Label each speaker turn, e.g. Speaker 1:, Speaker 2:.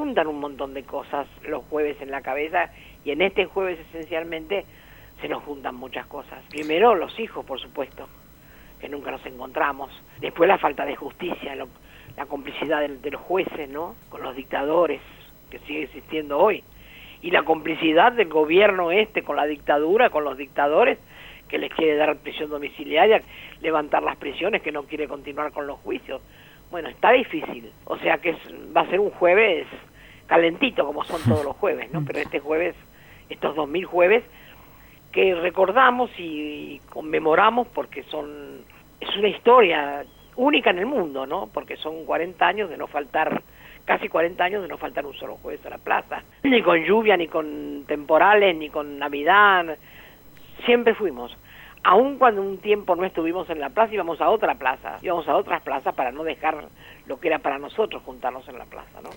Speaker 1: juntan un montón de cosas los jueves en la cabeza y en este jueves esencialmente se nos juntan muchas cosas. Primero los hijos, por supuesto, que nunca nos encontramos. Después la falta de justicia, la complicidad de, los jueces, ¿no? Con los dictadores, que sigue existiendo hoy. Y la complicidad del gobierno este con la dictadura, con los dictadores, que les quiere dar prisión domiciliaria, levantar las prisiones, que no quiere continuar con los juicios. Bueno, está difícil. O sea que va a ser un jueves calentito, como son todos los jueves, ¿no? Pero este jueves, estos 2000 jueves, que recordamos y, conmemoramos porque son es una historia única en el mundo, ¿no? Porque son 40 años de no faltar casi 40 años de no faltar un solo jueves a la plaza, ni con lluvia, ni con temporales, ni con Navidad, siempre fuimos. Aun cuando un tiempo no estuvimos en la plaza, íbamos a otra plaza, íbamos a otras plazas para no dejar lo que era para nosotros juntarnos en la plaza, ¿no?